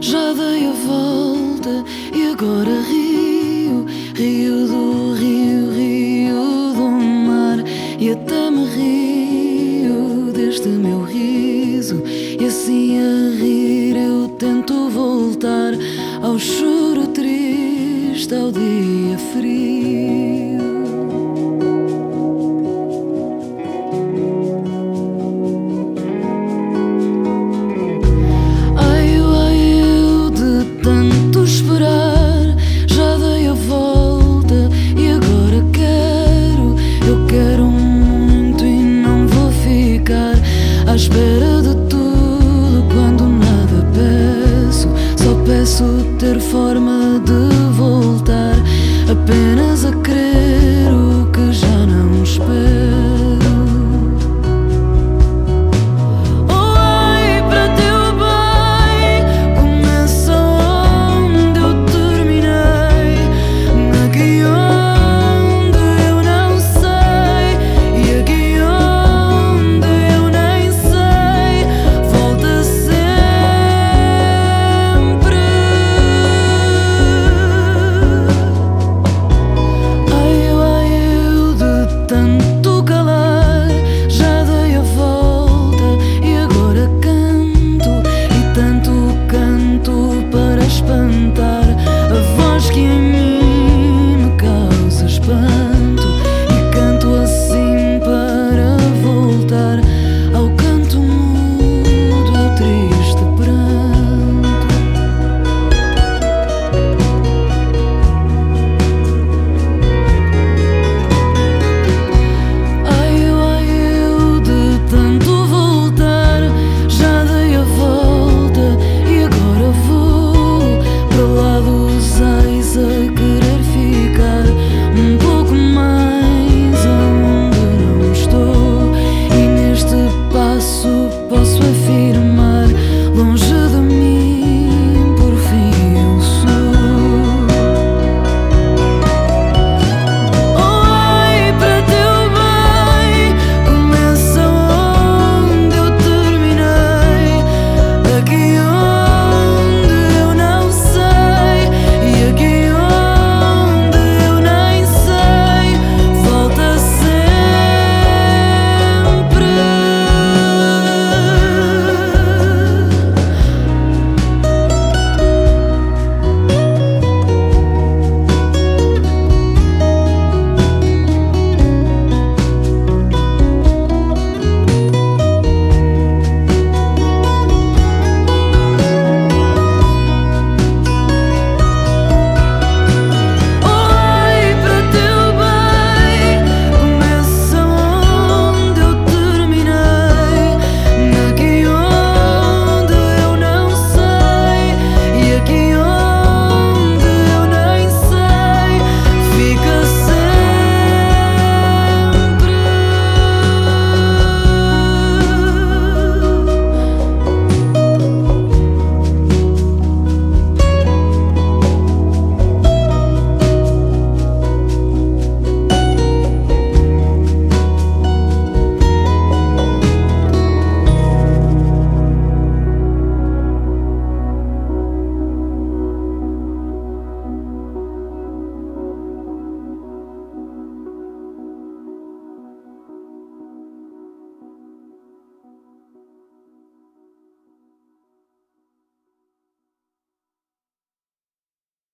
já dei a volta e agora rio, rio do rio, rio do mar. E até me rio deste meu riso. E assim a rir eu tento voltar ao choro triste, ao dia frio. ter forma